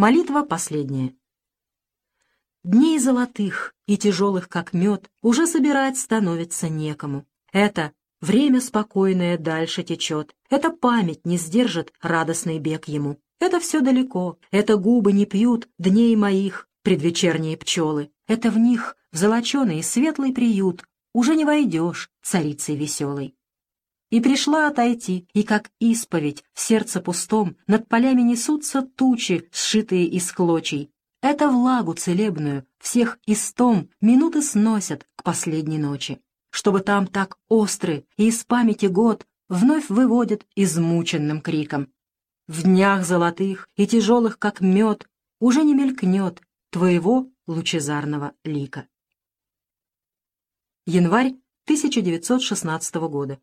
Молитва последняя. Дней золотых и тяжелых, как мед, уже собирать становится некому. Это время спокойное дальше течет, это память не сдержит радостный бег ему. Это все далеко, это губы не пьют дней моих, предвечерние пчелы. Это в них, в золоченый светлый приют, уже не войдешь, царицей веселой. И пришла отойти, и как исповедь в сердце пустом над полями несутся тучи, сшитые из клочей. Это влагу целебную всех истом минуты сносят к последней ночи, чтобы там так острый и из памяти год вновь выводят измученным криком. В днях золотых и тяжелых, как мед, уже не мелькнет твоего лучезарного лика. Январь 1916 года.